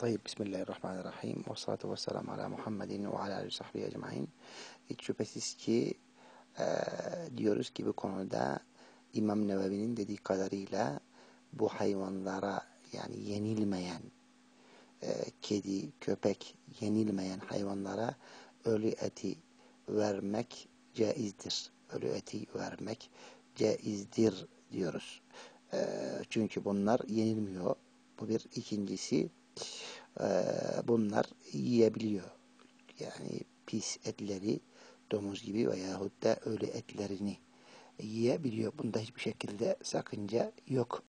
Tayyip Bismillahirrahmanirrahim. Ve salatu ve selamu ala Muhammedin ve ala aleyhi sahbihi ecmain. Hiç şüphesiz ki e, diyoruz ki bu konuda İmam Nevevi'nin dediği kadarıyla bu hayvanlara yani yenilmeyen e, kedi, köpek yenilmeyen hayvanlara ölü eti vermek caizdir. Ölü eti vermek caizdir diyoruz. E, çünkü bunlar yenilmiyor. Bu bir ikincisi e, bunlar yiyebiliyor. Yani pis etleri domuz gibi veyahut da ölü etlerini yiyebiliyor. Bunda hiçbir şekilde sakınca yok